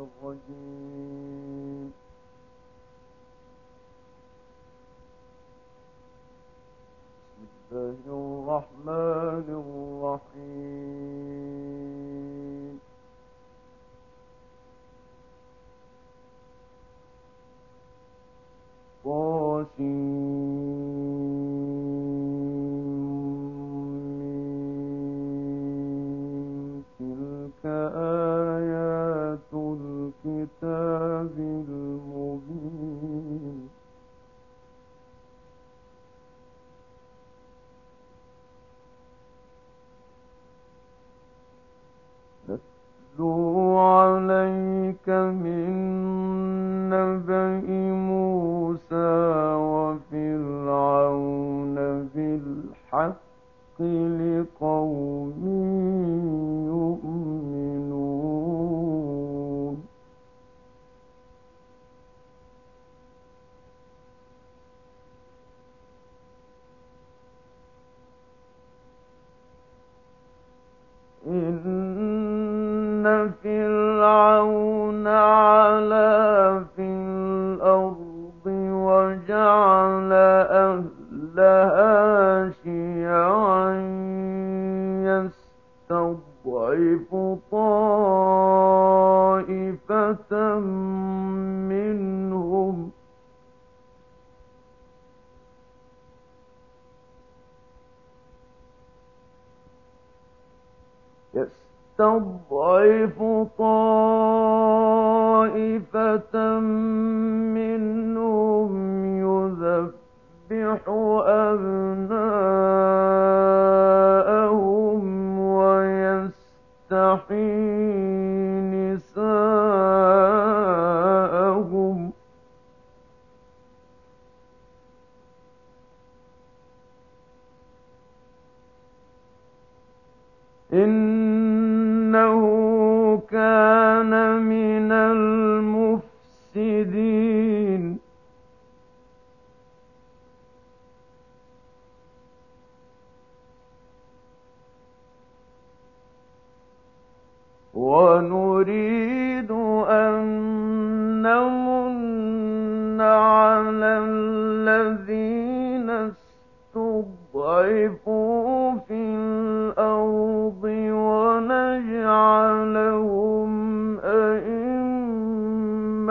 الرجيم.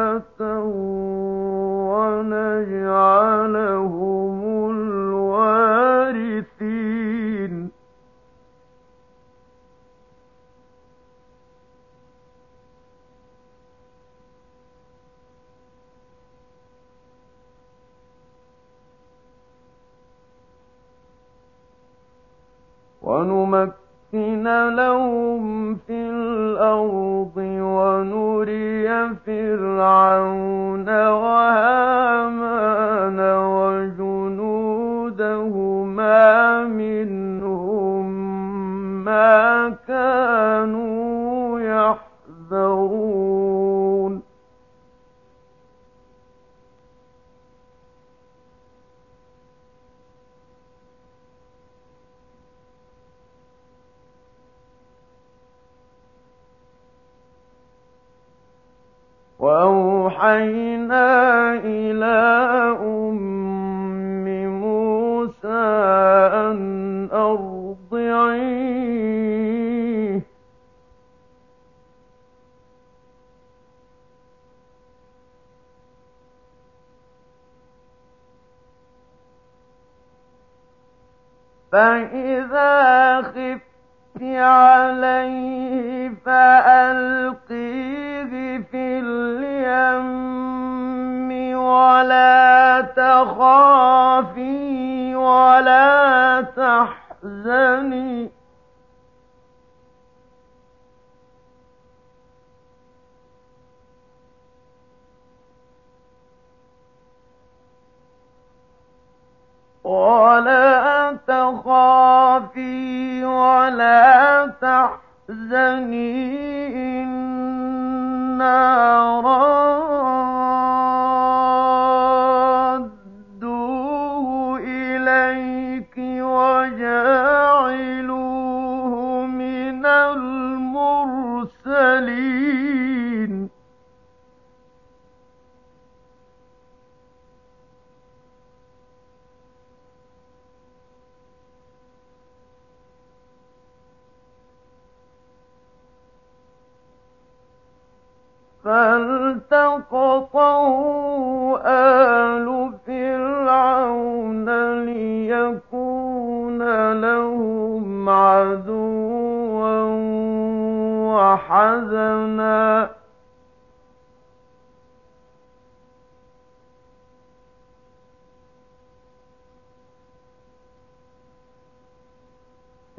أئمة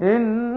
إن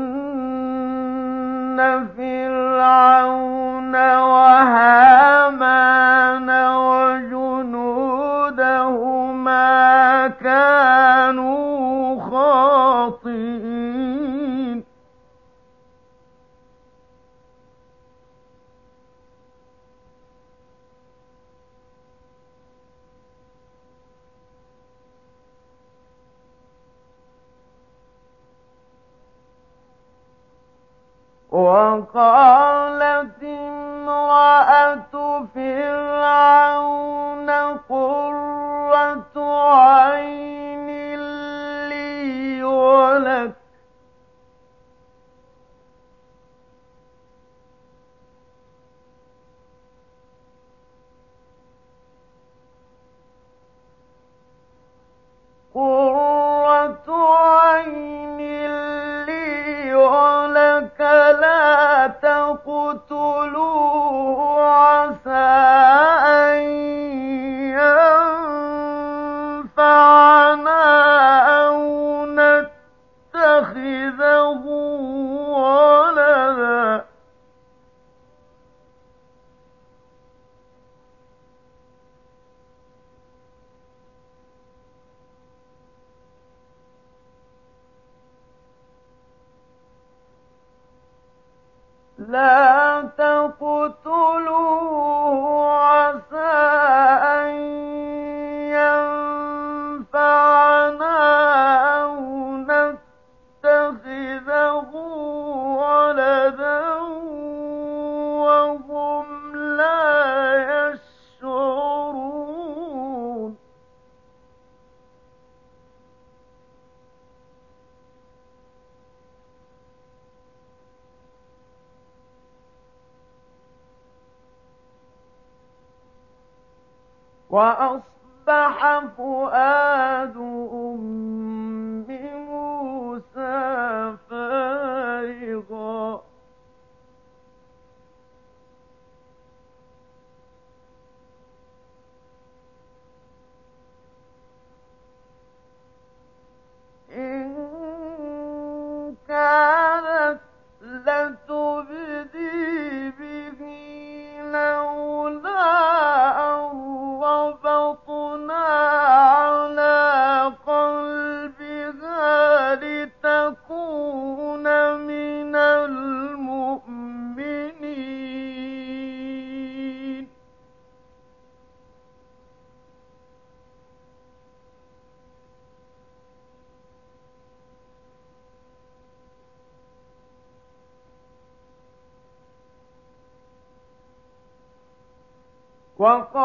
وقالت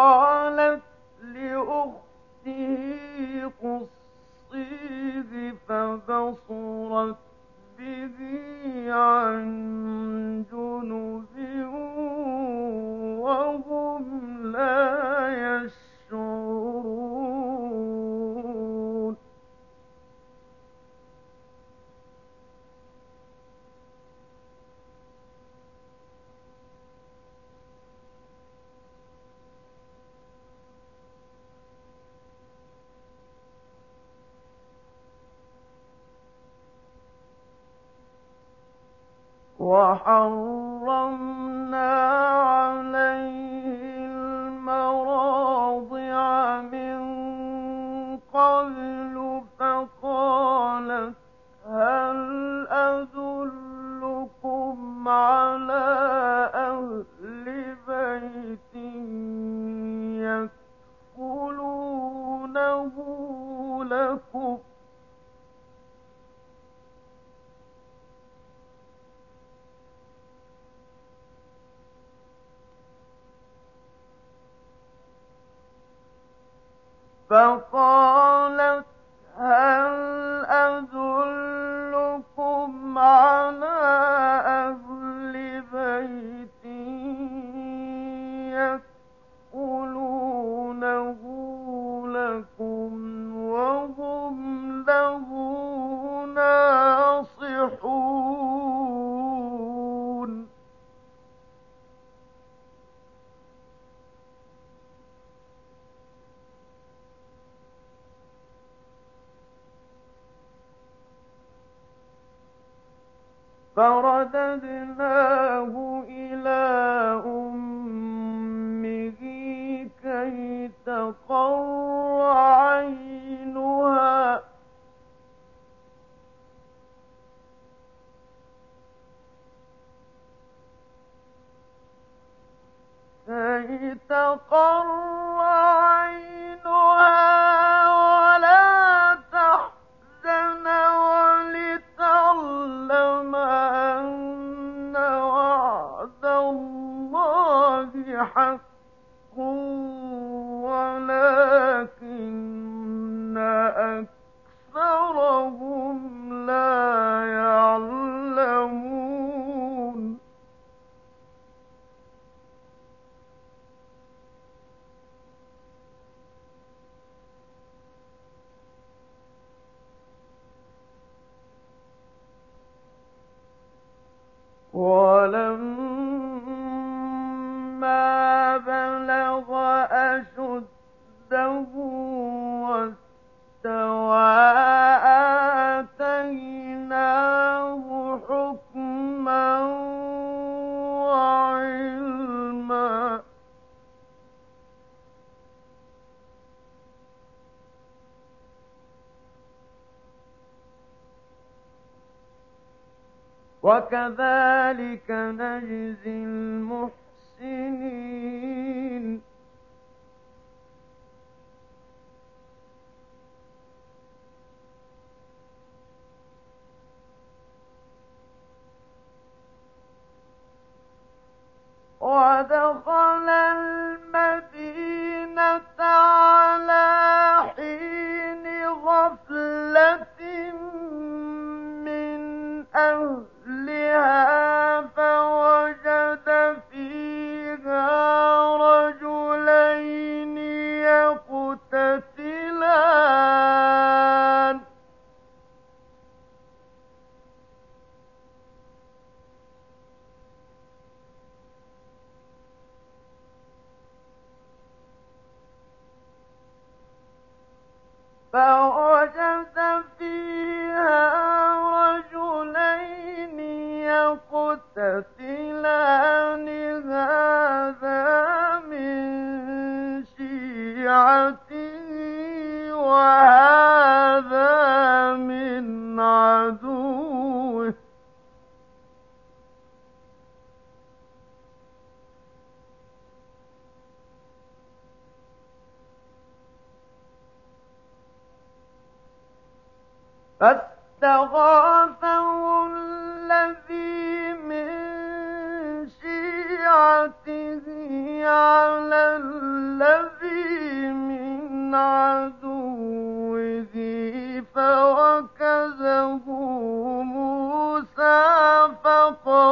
啊。وكذلك نجزي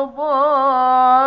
فقضى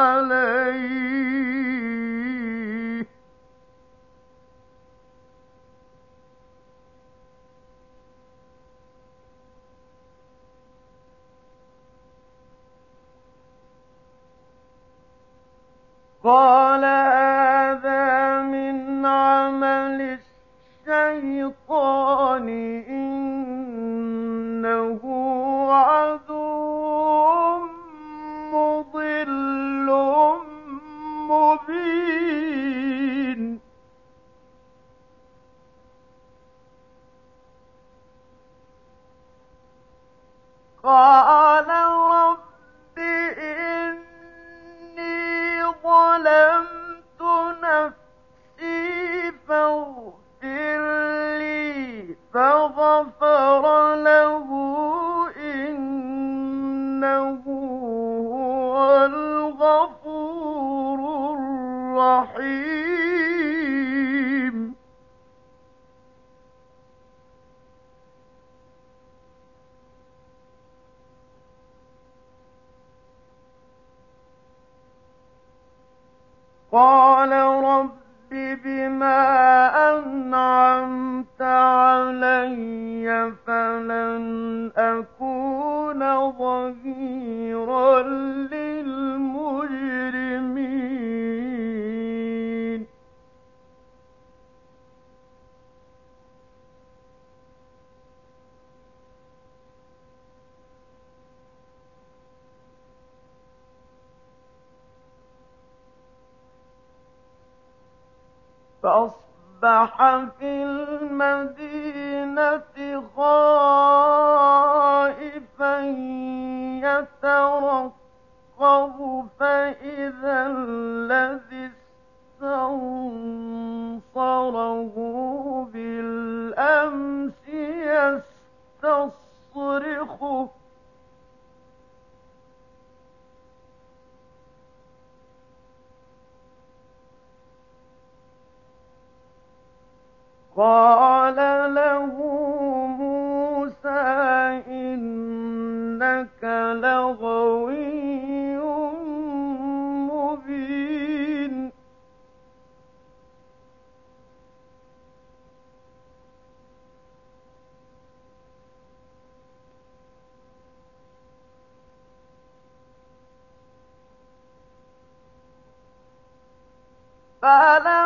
فلما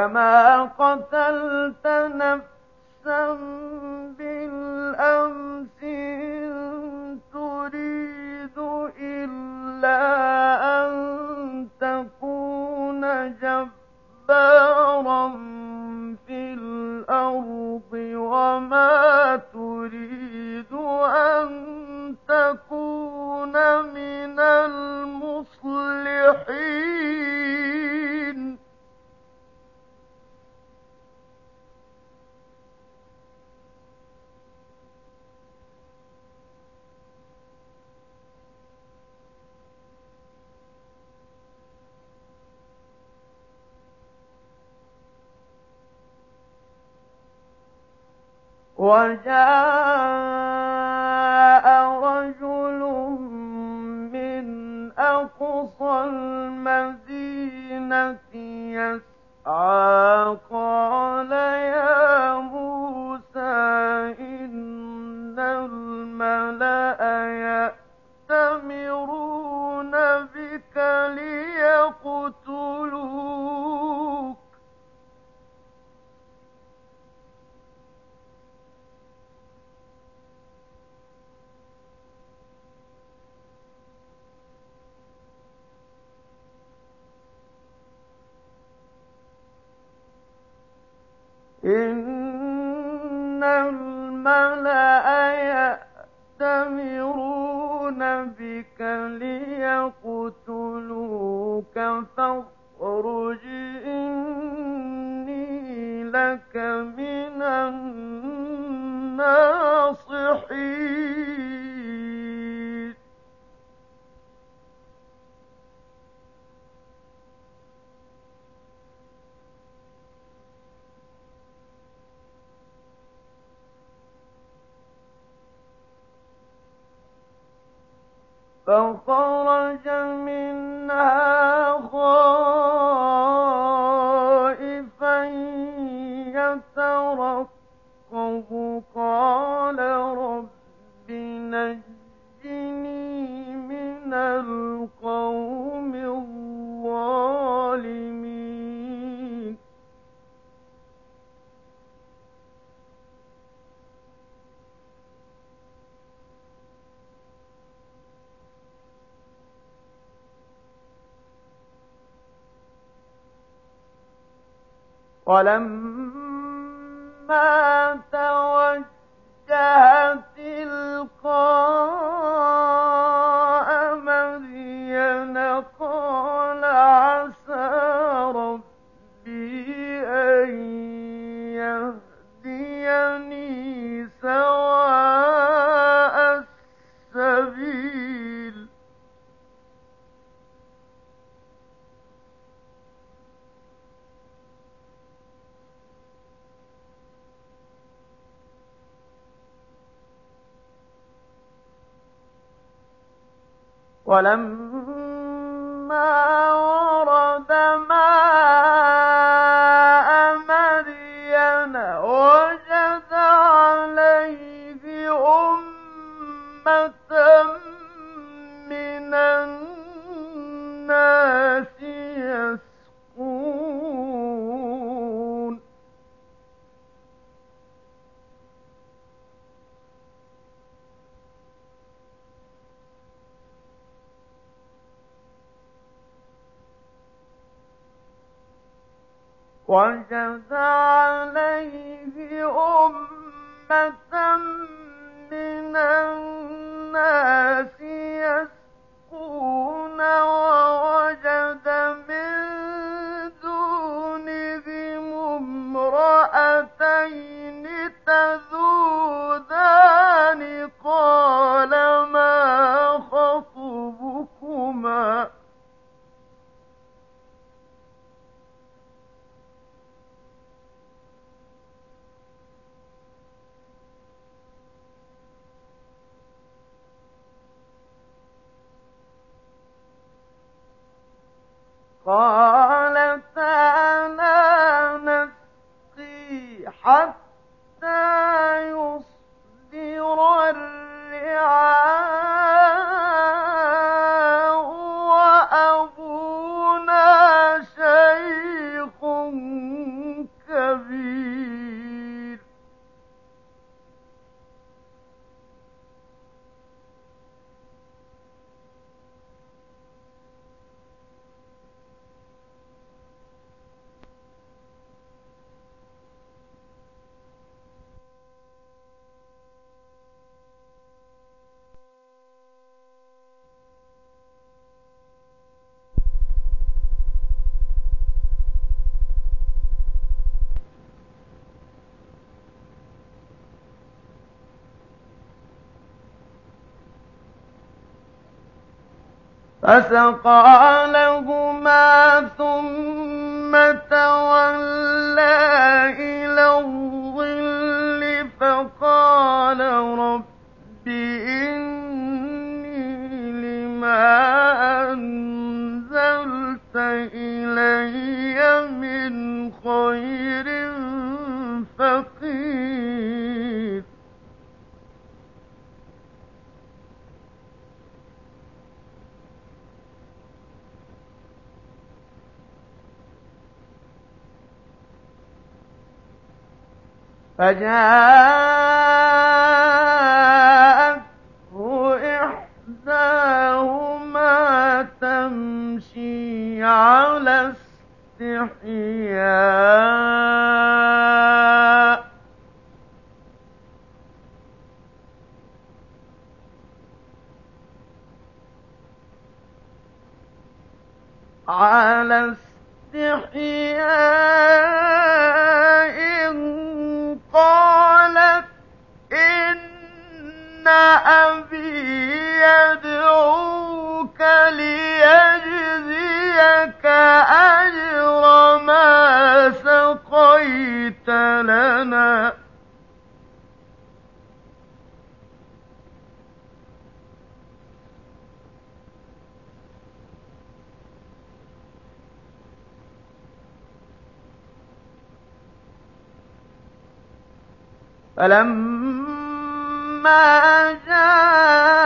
كما قتل يستأمرون بك ليقتلوك فاخرج إني لك من الناصحين. فخرج منها خائفا ولما توجه تلقاه ولما وجد for فسقى لهما ثم فجاءته فلما جاءه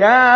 يا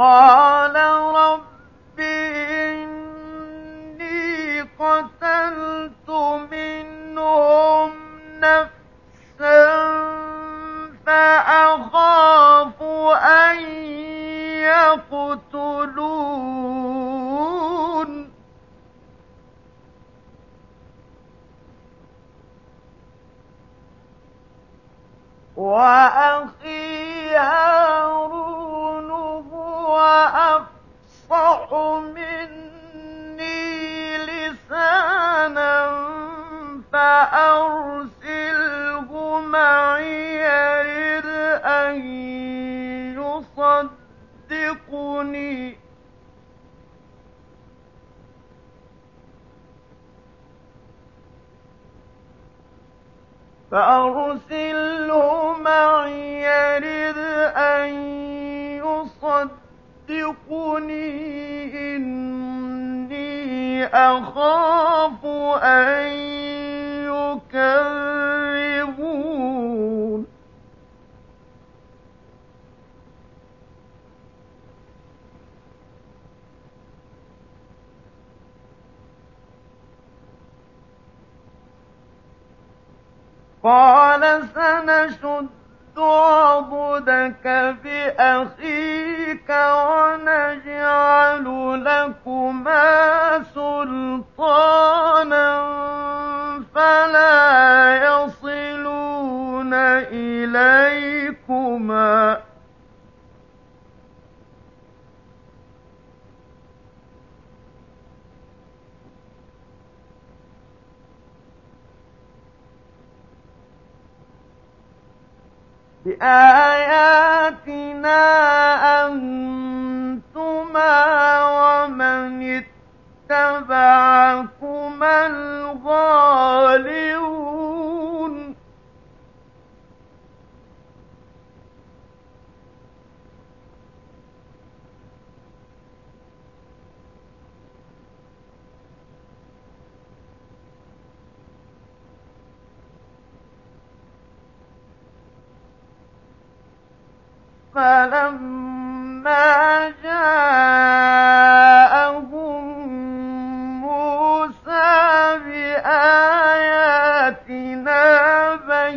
قال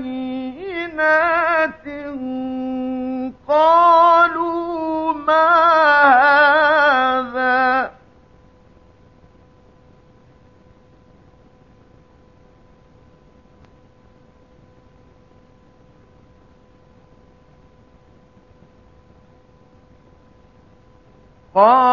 بينات قالوا ما هذا قالوا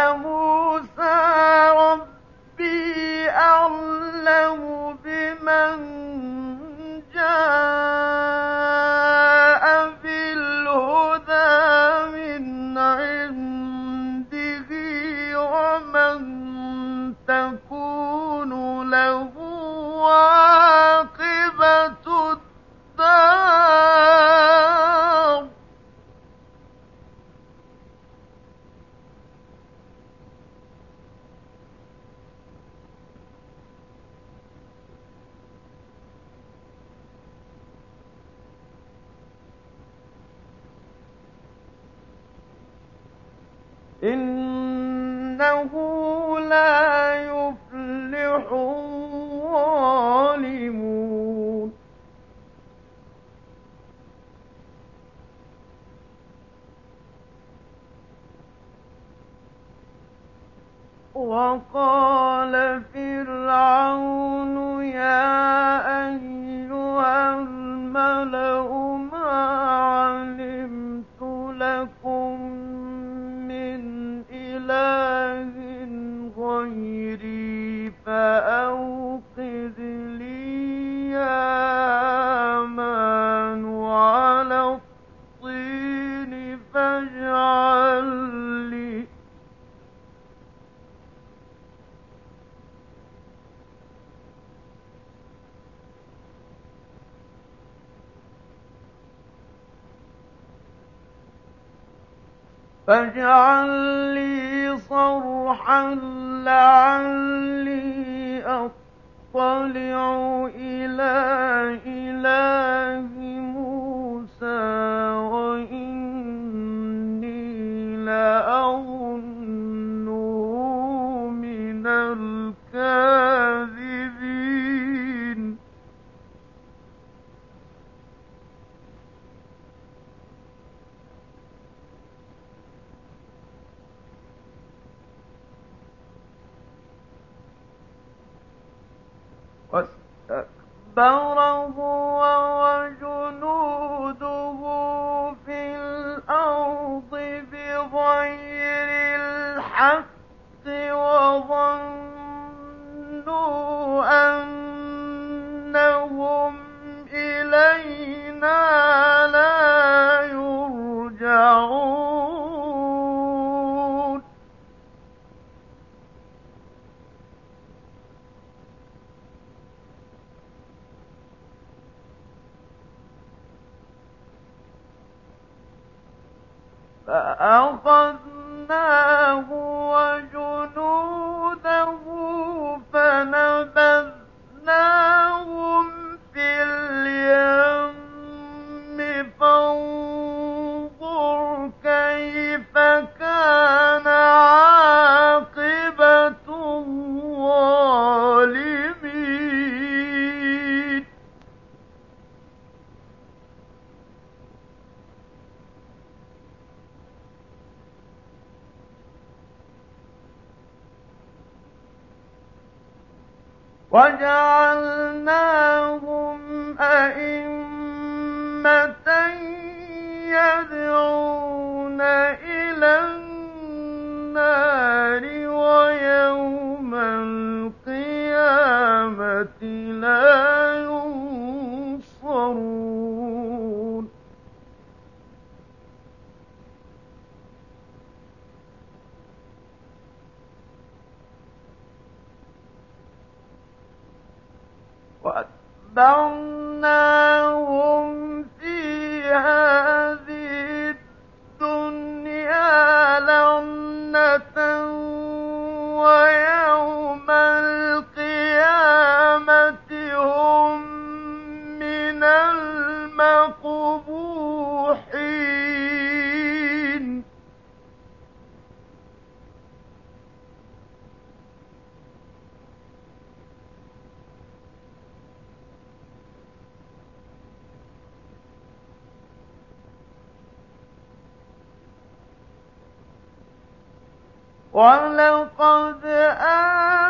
فاجعل لي صرحا لعلي أطلع إلى إله موسى واستكبره وجنوده في الأرض بغير الحق وظنوا أنهم إلينا فأخذناه وجهه وجعلناهم أئمة يدعون إلى النار ويوم القيامة لا دَمَّرْنَا ولقد آتينا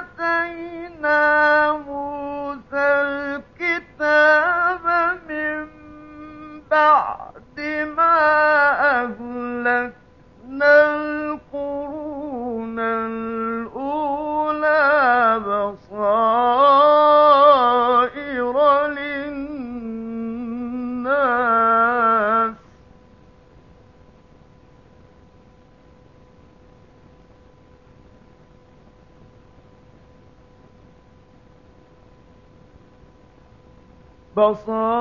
بصائر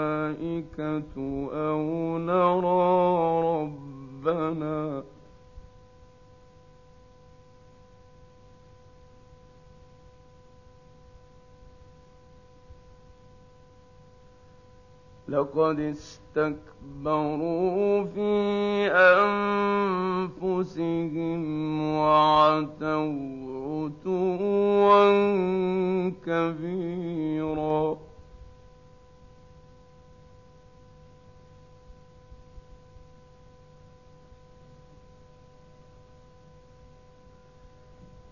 الملائكة أو نرى ربنا لقد استكبروا في أنفسهم وعتوا عتوا كبيرا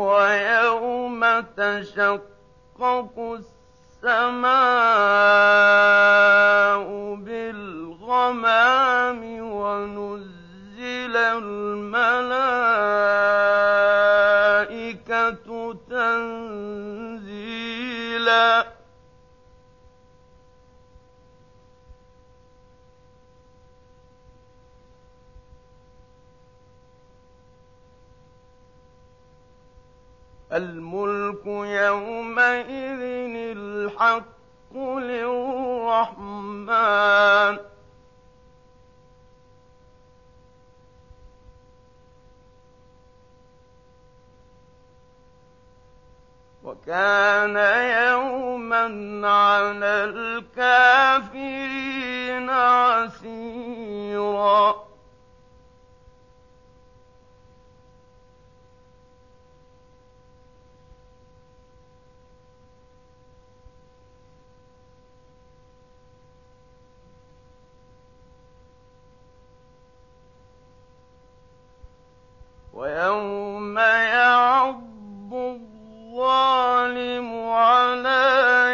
ويوم تشقق السماء وكان يوما على الكافرين عسيرا. ويوم يعض الظالم على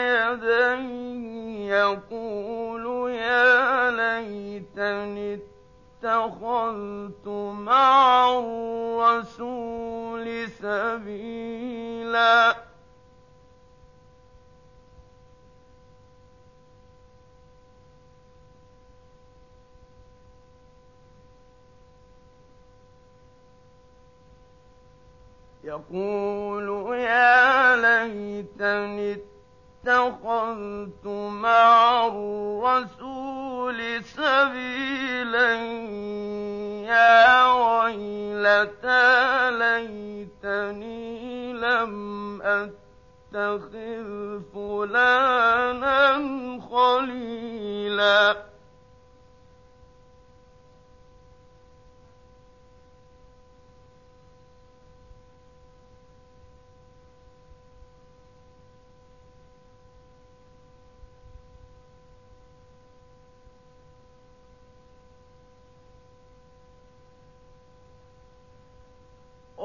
يديه يقول يا ليتني اتخذت مع الرسول سبيلا. يقول يا ليتني اتخذت مع الرسول سبيلا يا ويلتى ليتني لم أتخذ فلانا خليلا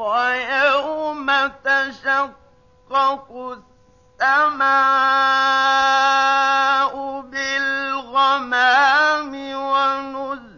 ويوم تشقق السماء بالغمام ونزل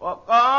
وقال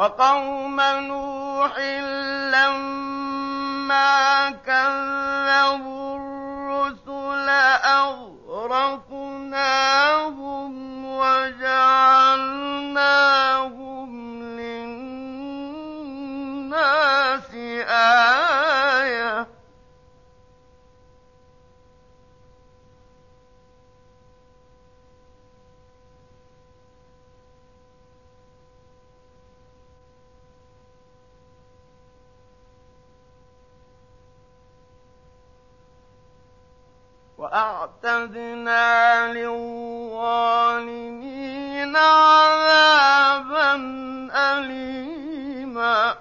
وقوم نوح وأعتدنا للظالمين عذابا أليما.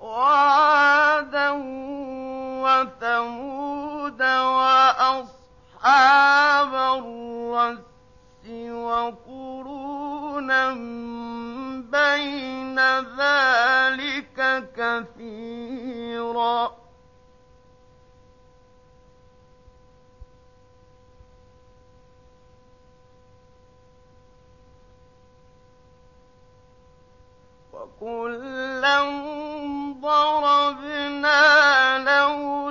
وعادا وأصحاب الرس وقرونا بين ذلك كثيرا. وكلا ضربنا له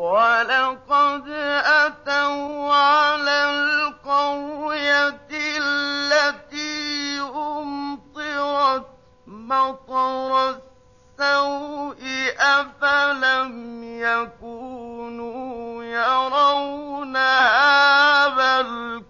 ولقد أتوا على القرية التي أمطرت مطر السوء أفلم يكونوا يرونها بل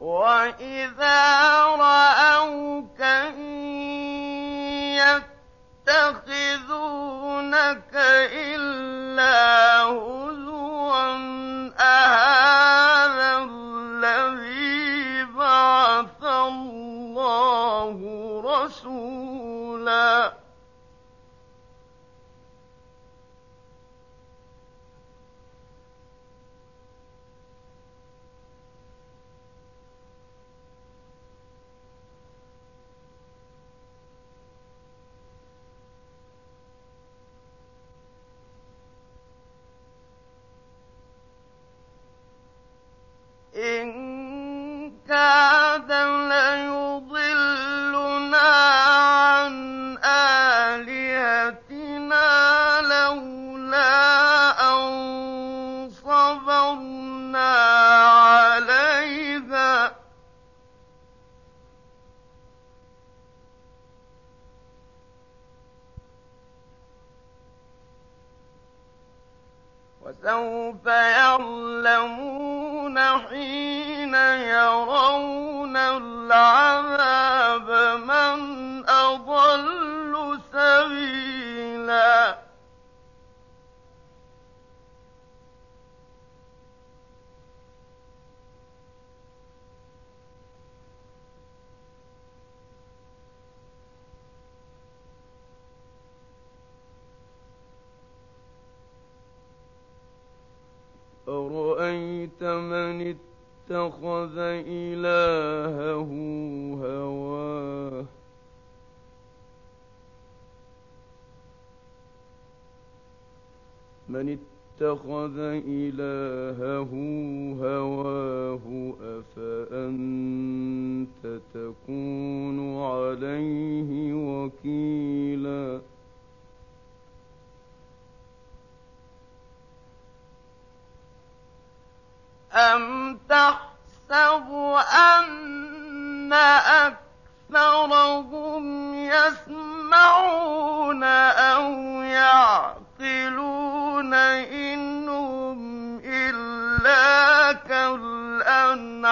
وإذا رأوك إن يتخذونك إلا هزوا من اتخذ إلهه هواه من اتخذ إلهه هواه أفأنت تكون عليه وكيلا أم تحسب أن أكثرهم يسمعون أو يعقلون إنهم إلا كالأنعام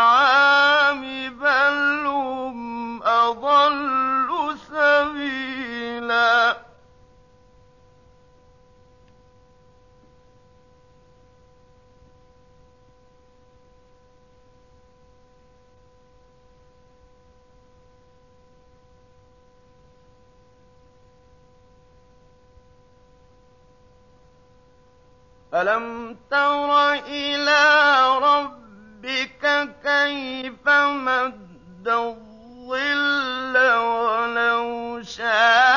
ألم تر إلى ربك كيف مد الظل ولو شاء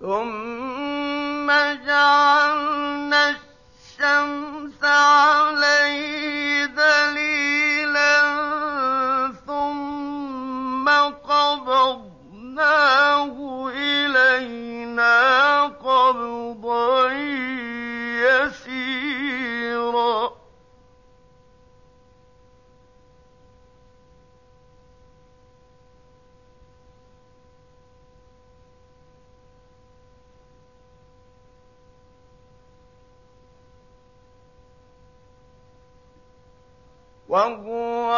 ثم جعلنا الشمس وهو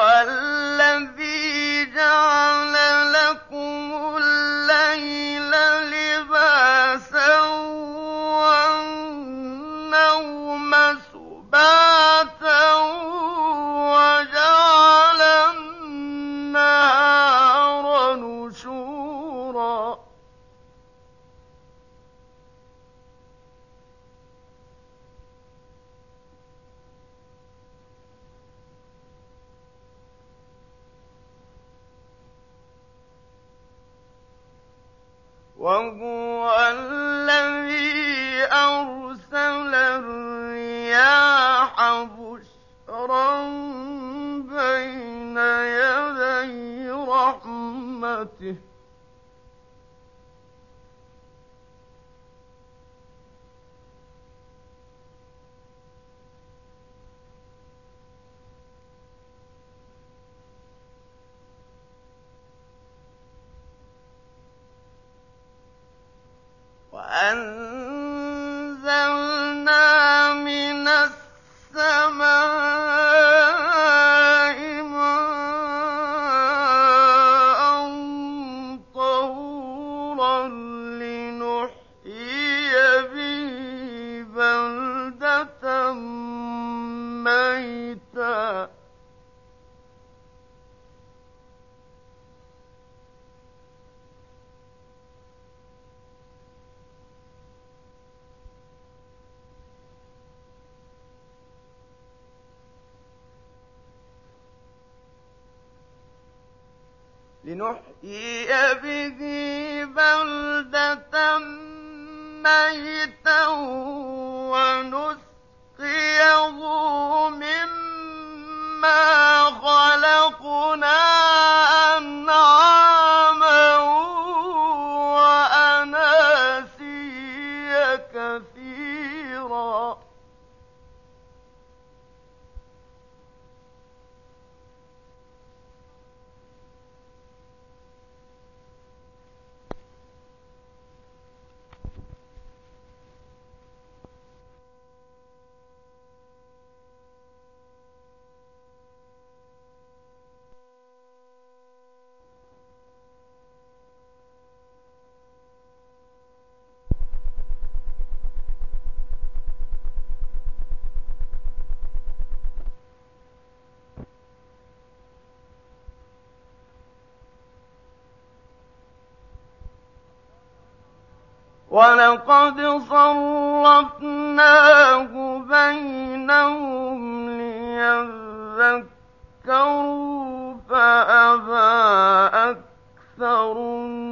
لنحيي به بلدة ميتا ونسقيه مما وَلَقَدْ صَرَّفْنَاهُ بَيْنَهُمْ لِيَذَّكَّرُوا فَأَبَىٰ أَكْثَرُ النَّاسِ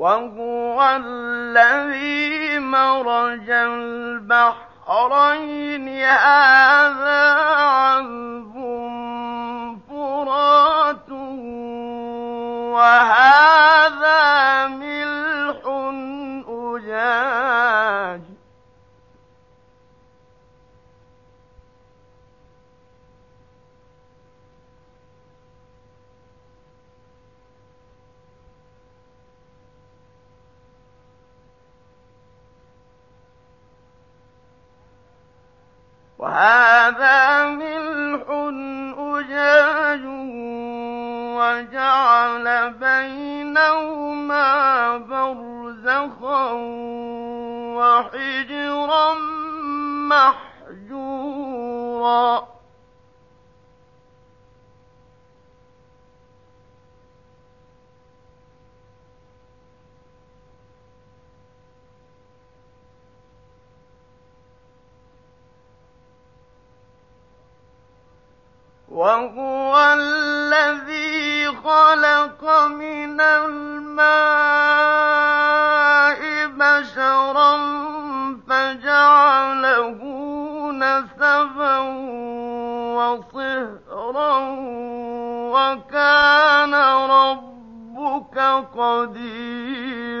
وهو الذي مرج البحرين. هذا عذب فرات وهذا ملح أجاج. وهذا ملح أجاج وجعل بينهما برزخا وحجرا محجورا. خلق من الماء بشرا فجعله نسبا وصهرا وكان ربك قديرا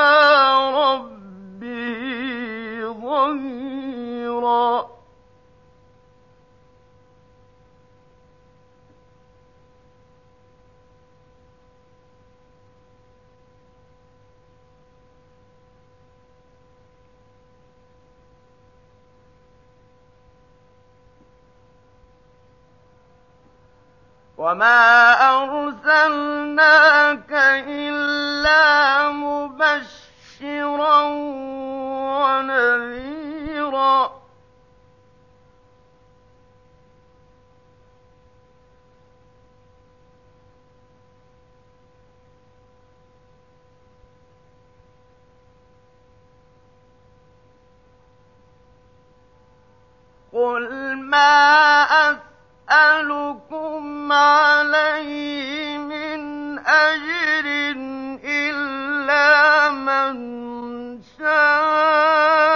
وما أرسلناك إلا مبشرا ونذيرا قل ما أسأل أسألكم عليه من أجر إلا من شاء.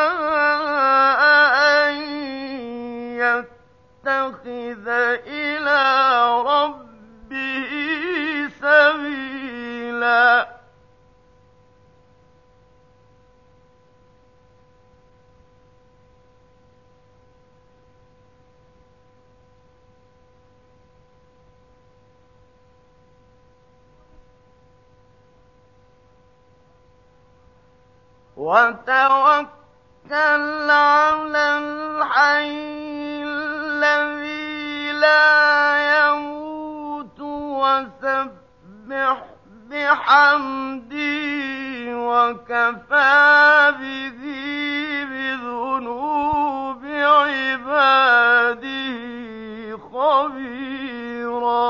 وتوكل على الحي الذي لا يموت وسبح بحمده وكفى به بذنوب عباده خبيرا.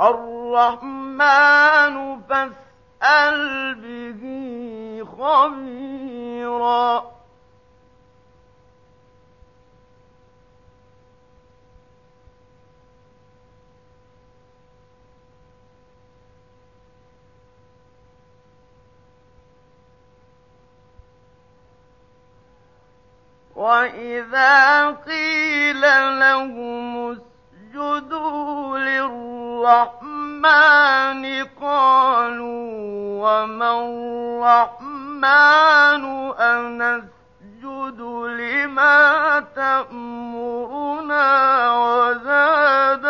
الرحمن فاسأل به خبيرا. وإذا قيل لهم اسجدوا للرحمن قالوا وما الرحمن أنسجد لما تأمرنا وزادهم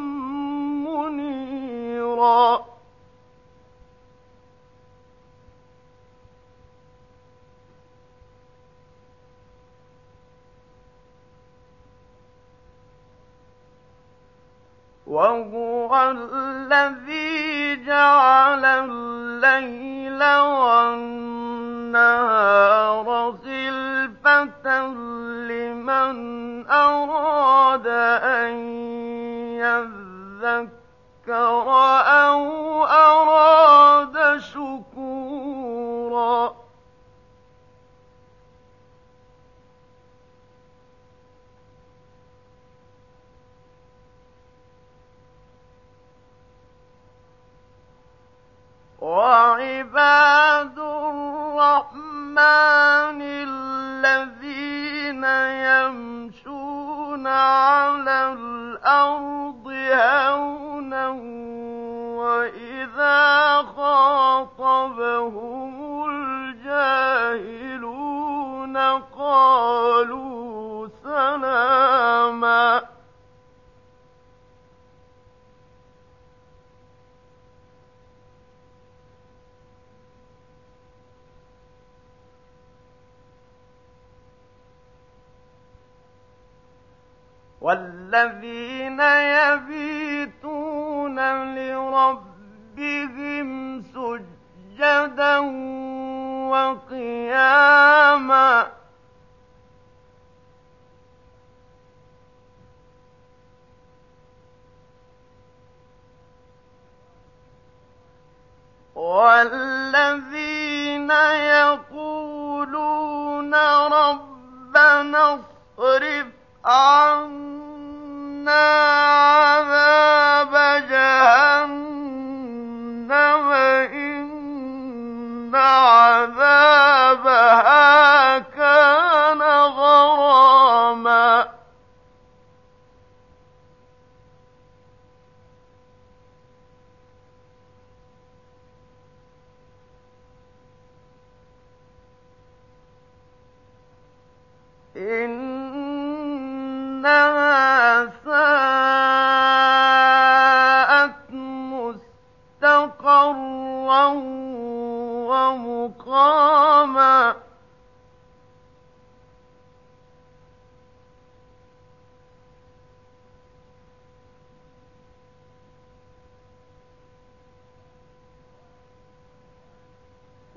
وهو الذي جعل الليل الرحمن الذين يمشون على الأرض هونا وإذا خاطبهم والذين يبيتون لربهم سجدا وقياما والذين يقولون ربنا اصرف عنا عذاب جهنم إن عذابها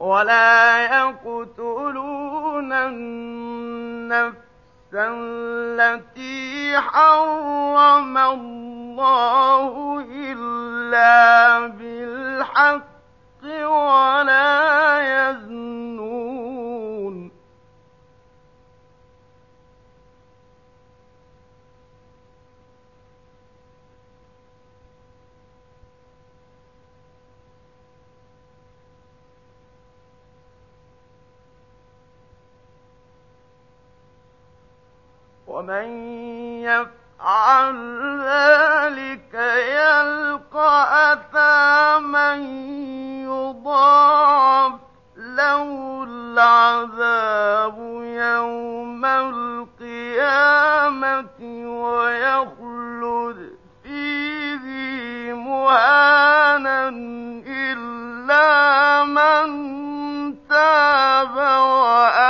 ولا يقتلون النفس التي حرم الله إلا بالحق ولا يزنون ومن يفعل ذلك يلقى أثاما يضاعف له العذاب يوم القيامة ويخلد فيه مهانا إلا من تاب وآمن.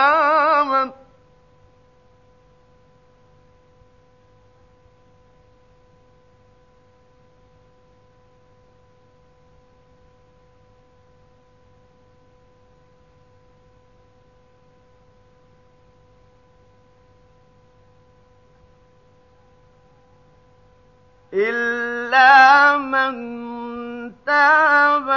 إلا من تاب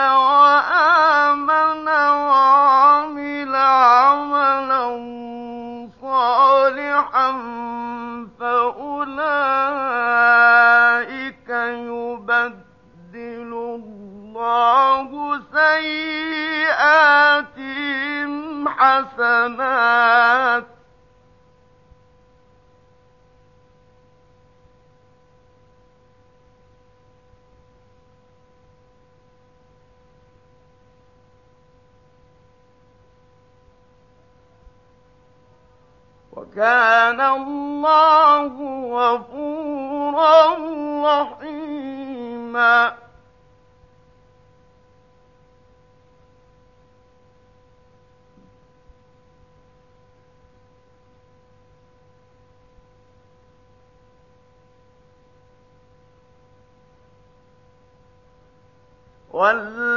والذين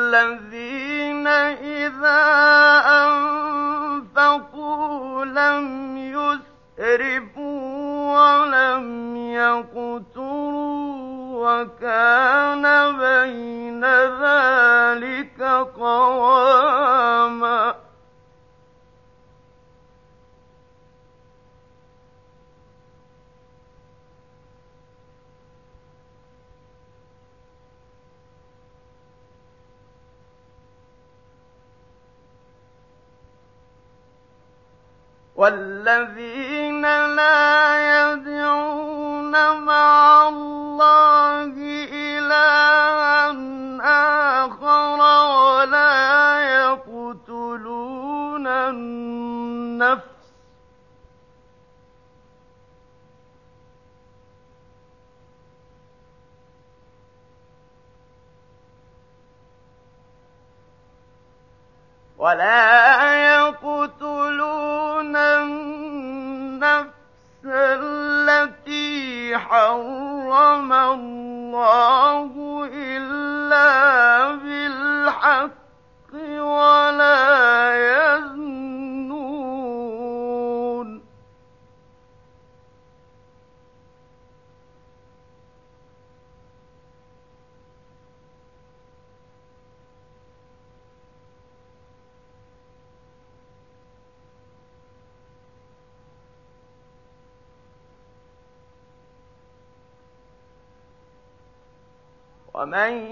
ومن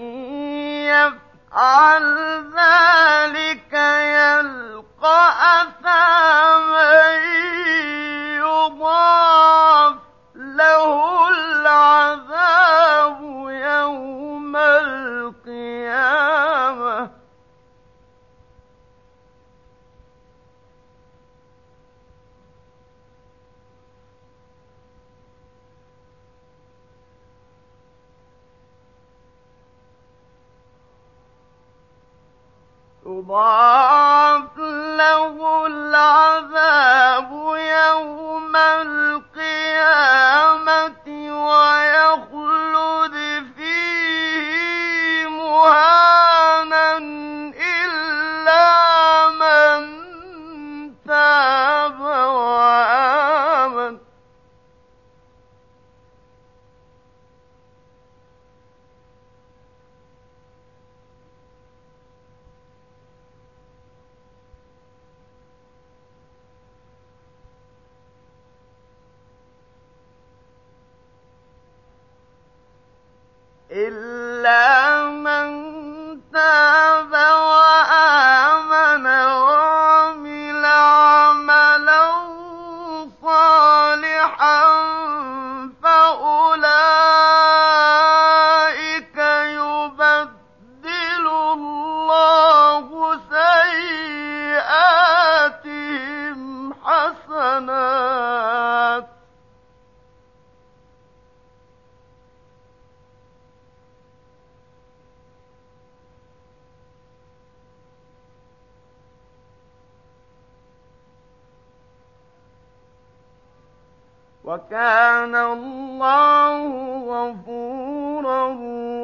وكان الله غفورا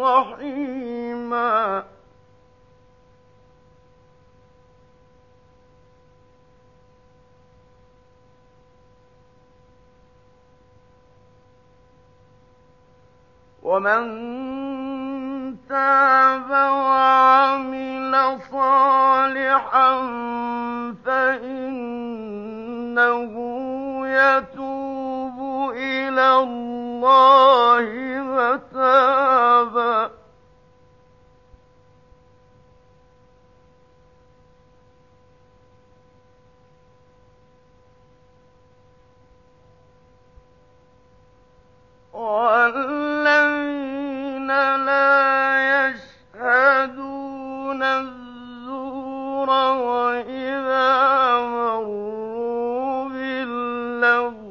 رحيما. ومن لَهُ